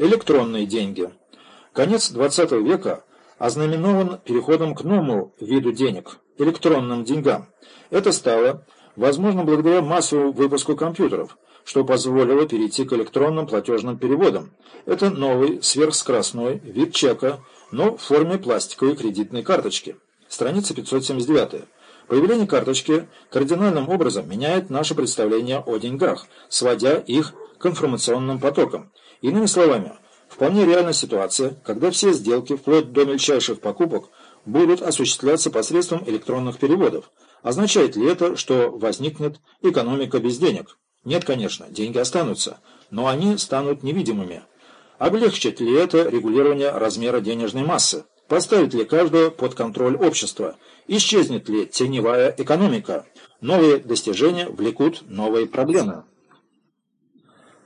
Электронные деньги. Конец XX века ознаменован переходом к новому виду денег – электронным деньгам. Это стало возможно благодаря массовому выпуску компьютеров, что позволило перейти к электронным платежным переводам. Это новый сверхскоростной вид чека, но в форме пластиковой кредитной карточки. Страница 579. Появление карточки кардинальным образом меняет наше представление о деньгах, сводя их к информационным потокам. Иными словами, вполне реальна ситуация, когда все сделки, вплоть до мельчайших покупок, будут осуществляться посредством электронных переводов. Означает ли это, что возникнет экономика без денег? Нет, конечно, деньги останутся, но они станут невидимыми. Облегчит ли это регулирование размера денежной массы? Поставит ли каждого под контроль общества? Исчезнет ли теневая экономика? Новые достижения влекут новые проблемы.